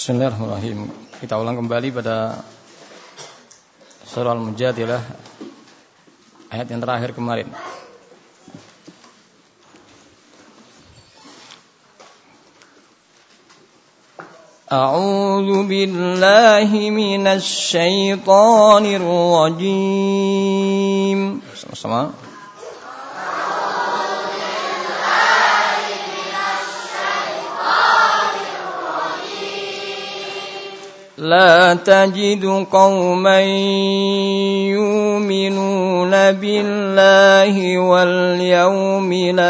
Bismillahirrahmanirrahim. Kita ulang kembali pada surah Al-Mujadilah ayat yang terakhir kemarin. أعوذ بالله من الشيطان الرجيم لا تجد قوما يؤمنون بالله واليوم الآخر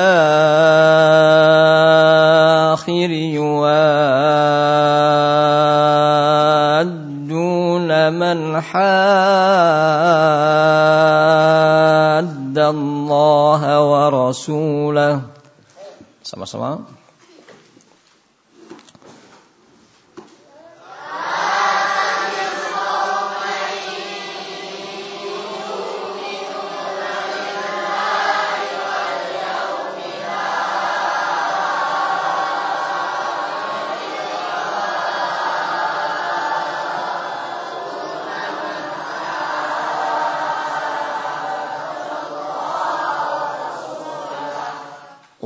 يوادون من حاد الله ورسوله. Sama-sama.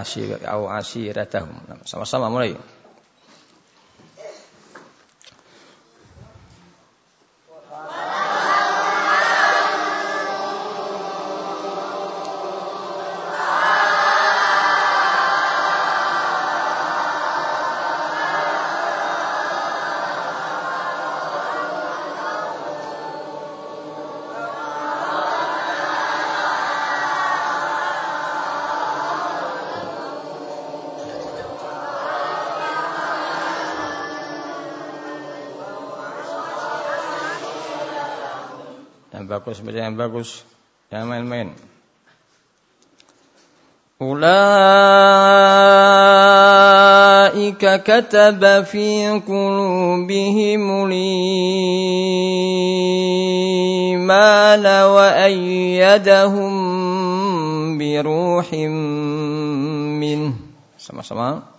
asyir au asyiratahum. Sama-sama mulai. bagus, baca yang bagus. Jangan main-main. Ulaika kataba fi qulubihimul iman wa ayyadahum biruhim min sama-sama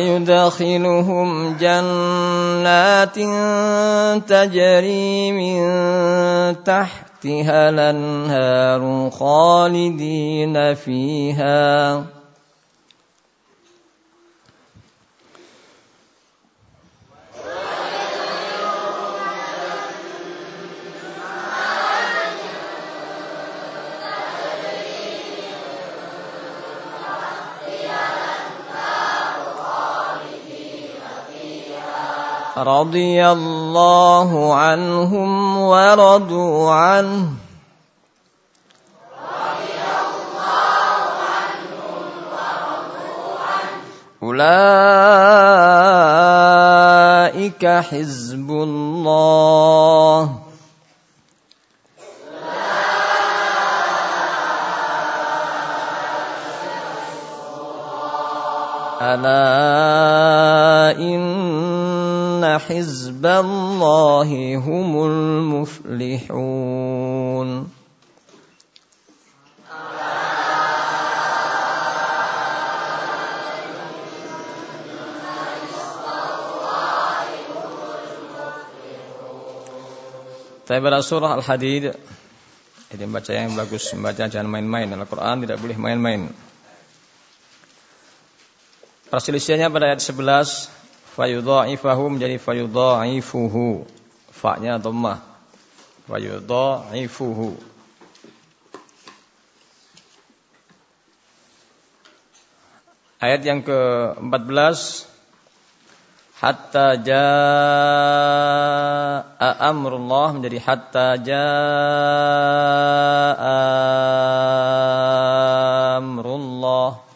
ويدخلهم جنات تجري من تحتها الأنهار خالدين فيها رضي الله عنهم ورضوا عنه. أولئك حزب الله. ألا إن حزب الله هم المفلحون Saya pada surah Al-Hadid Jadi membaca yang bagus Membaca jangan main-main Al-Quran tidak boleh main-main Perselisihannya pada ayat 11 fayudha'ifahu menjadi fayudha'ifuhu fa-nya dhammah fayudha'ifuhu Ayat yang ke-14 hatta jaa amrullah menjadi hatta jaa amrullah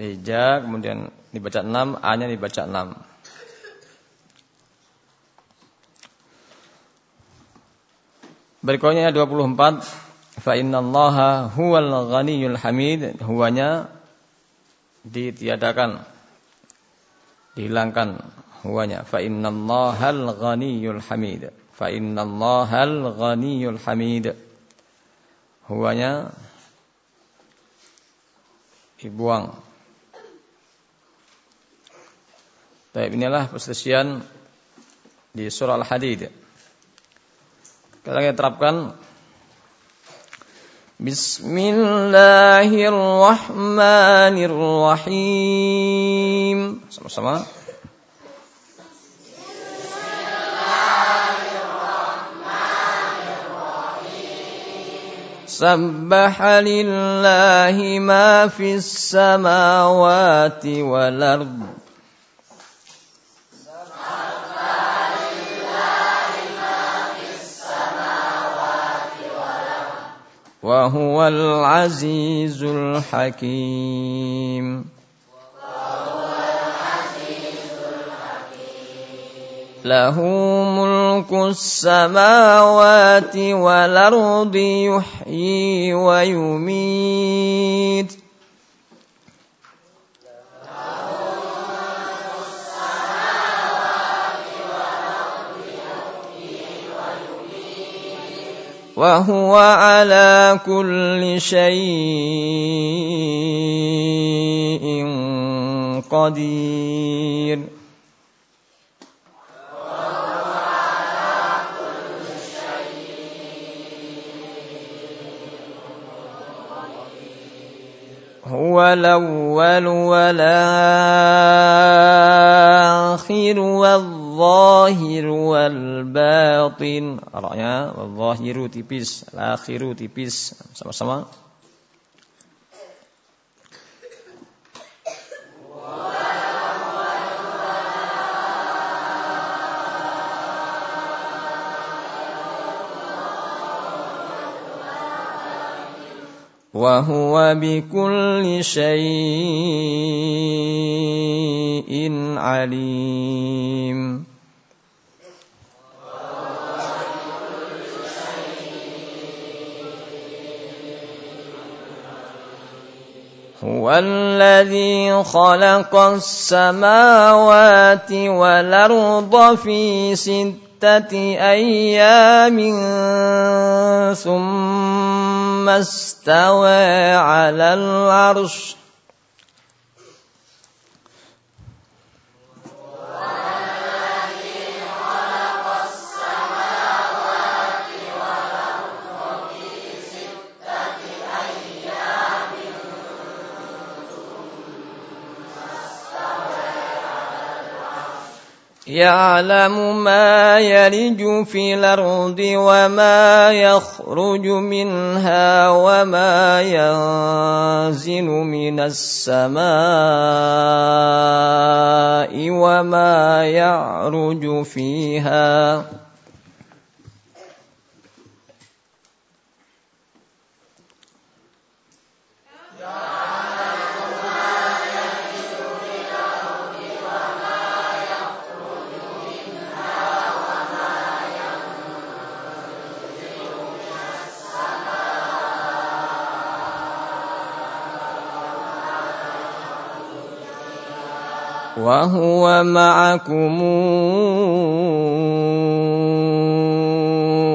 Hija kemudian dibaca 6 A-nya dibaca 6 Berikutnya 24 fa innallaha huwal ghaniyul hamid. Huwanya ditiadakan dihilangkan huwanya. Fa innallahal ghaniyul hamid. Fa innallahal ghaniyul hamid. Huwanya dibuang Baik inilah perselisihan di surah Al-Hadid. Kita terapkan Bismillahirrahmanirrahim. Sama-sama. سبح لله ما في السماوات والأرض وهو العزيز الحكيم. له ملك السماوات والأرض يحيي ويميت. وهو على كل شيء قدير. هو الأول والآخر والظاهر الظاهر والباطن. رأيا الظاهر تبس الآخر تبس سما سما وهو بكل شيء عليم هو الذي خلق السماوات والأرض في ستة أيام ثم استوى على العرش يعلم ما يلج في الأرض وما يخرج منها وما ينزل من السماء وما يعرج فيها وهو معكم.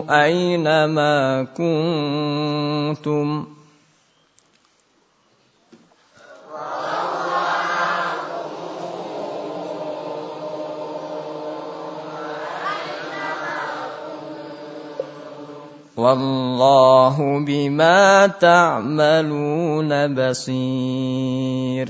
أينما كنتم؟ والله بما تعملون بصير.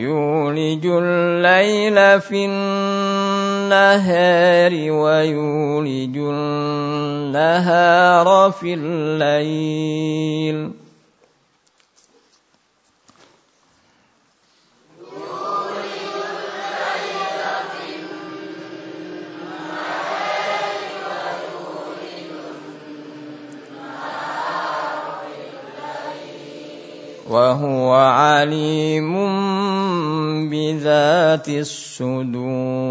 يولج الليل في النهار ويولج النهار في الليل. وهو عليم بذات الصدور.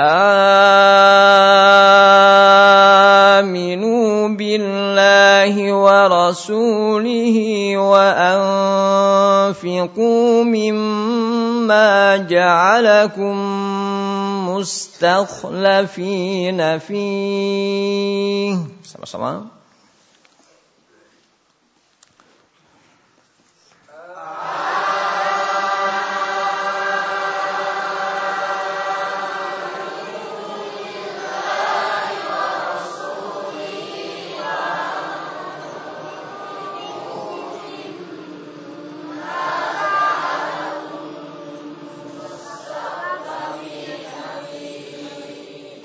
آمنوا بالله ورسوله وأنفقوا مما جعلكم المستخلفين فيه. sama-sama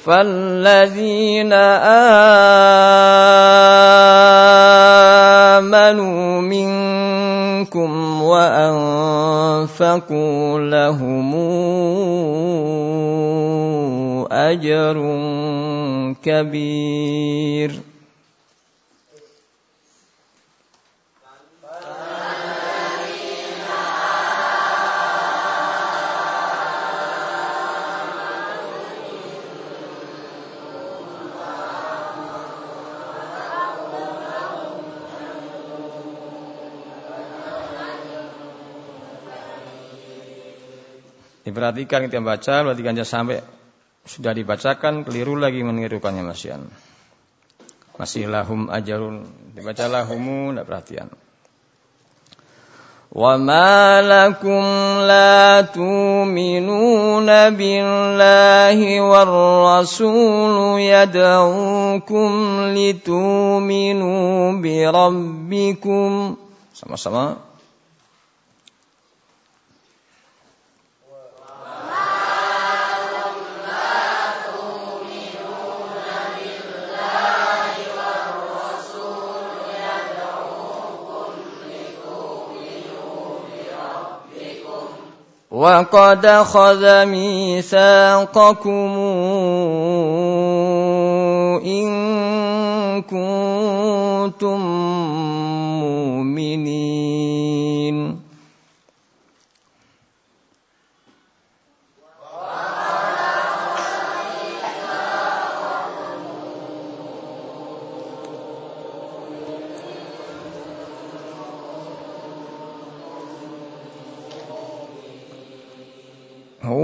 فالذين آمنوا منكم وأنفقوا لهم أجر كبير Diperhatikan kita baca, perhatikan sampai sudah dibacakan, keliru lagi menirukannya masian. Masih lahum ajarun. Dibaca lahumu, tidak perhatian. وما لكم لا تؤمنون بالله والرسول يدعوكم لتؤمنوا بربكم sama-sama وقد أخذ ميثاقكم إن كنتم مؤمنين.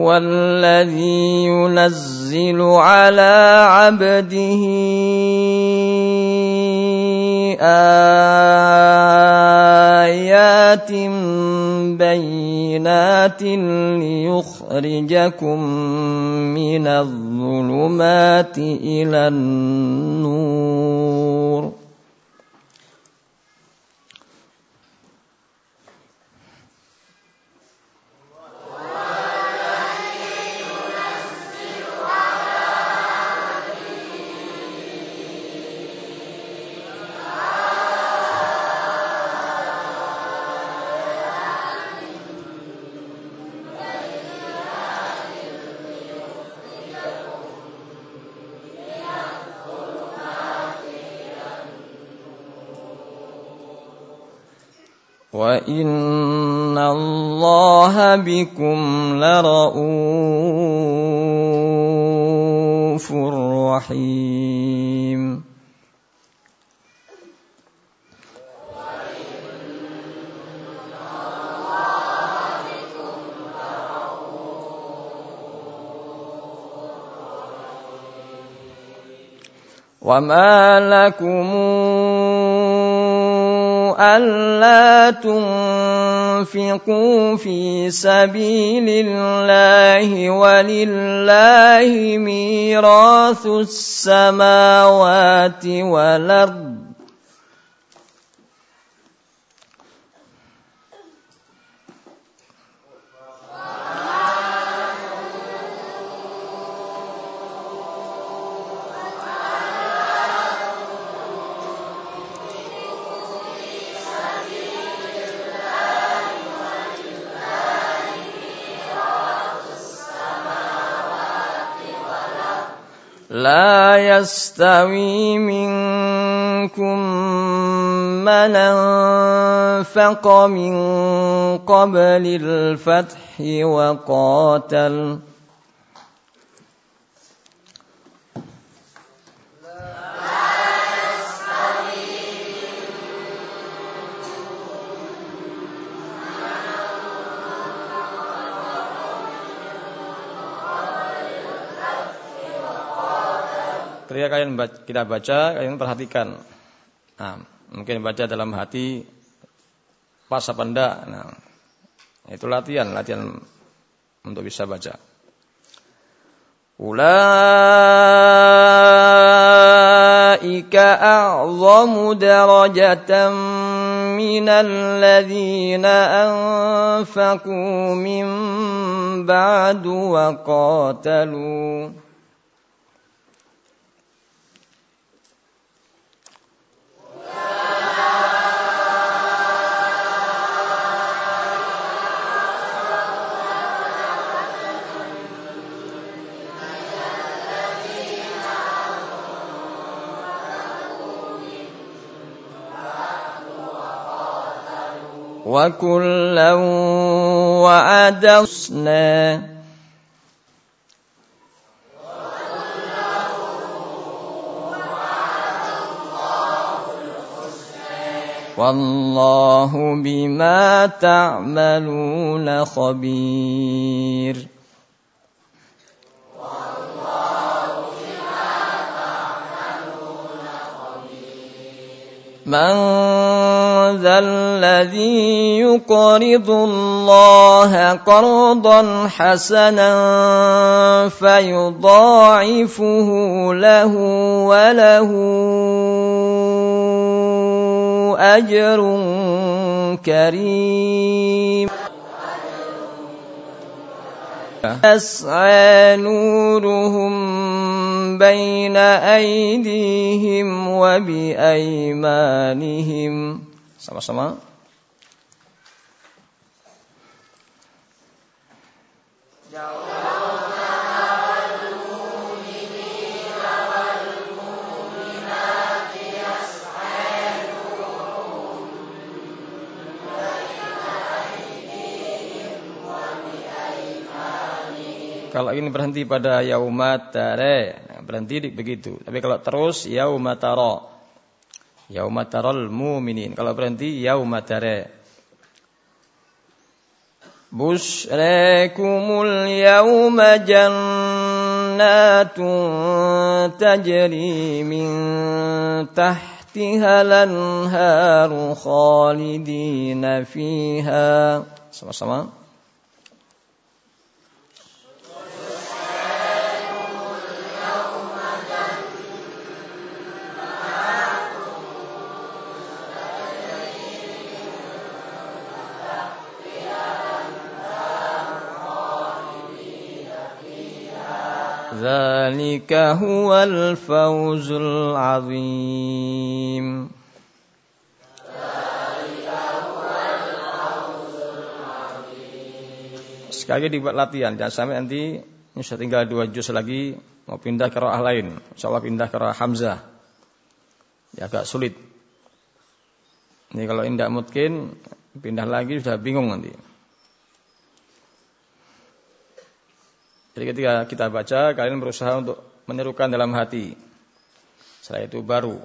هو الذي ينزل على عبده آيات بينات ليخرجكم من الظلمات إلى النور. وان الله بكم لرؤوف رحيم وما لكم ألا تنفقوا في سبيل الله ولله ميراث السماوات والأرض لا يستوي منكم من أنفق من قبل الفتح وقاتل Ketika kalian kita baca, kalian perhatikan. Nah, mungkin baca dalam hati pas apa enggak. Nah, itu latihan, latihan untuk bisa baca. Ulaika a'zamu darajatan minal ladzina anfaqu min ba'du wa qatalu. وكلا وعد حسنا والله بما تعملون خبير من ذا الذي يقرض الله قرضا حسنا فيضاعفه له وله أجر كريم. يسعى نورهم بين أيديهم وبأيمانهم sama-sama Kalau ini berhenti pada yaumatare, berhenti di begitu. Tapi kalau terus yaumataro. Yaumataral mu'minin. Kalau berhenti yaumatare. Bushrakumul yauma jannatun tajri min tahtiha lanharu khalidina fiha. Sama-sama. Sekali dibuat latihan jangan sampai nanti insya tinggal dua juz lagi mau pindah ke roh lain. Insya Allah pindah ke roh hamzah. Ya agak sulit. Ini kalau tidak mungkin pindah lagi sudah bingung nanti. Jadi ketika kita baca, kalian berusaha untuk menirukan dalam hati. Setelah itu baru.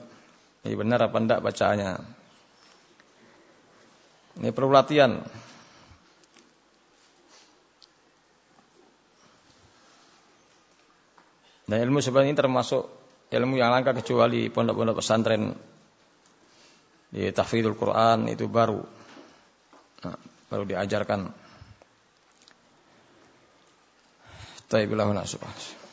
Ini benar apa tidak bacaannya. Ini perlu latihan. Dan ilmu sebenarnya ini termasuk ilmu yang langka kecuali pondok-pondok pesantren di tahfidzul Quran itu baru nah, baru diajarkan. 太不劳而获了。